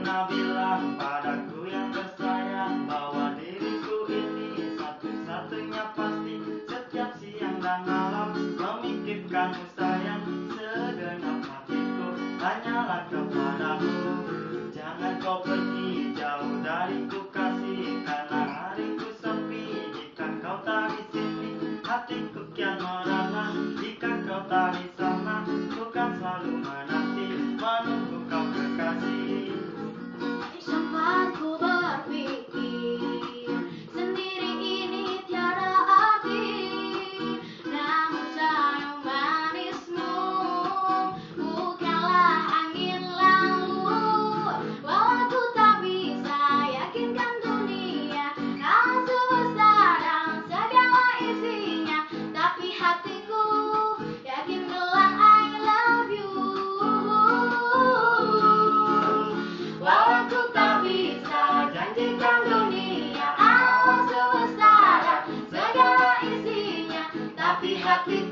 pernah bilang padaku yang tersayang bahwa diriku ini satu-satunya pasti setiap siang dan malam memikirkanmu sayang segenap hatiku hanyalah kepadamu. Jangan kau pergi jauh dariku kasih karena hariku sepi. Jika kau tak di sini hatiku kian merana. Jika kau tak di sana ku kan selalu happy.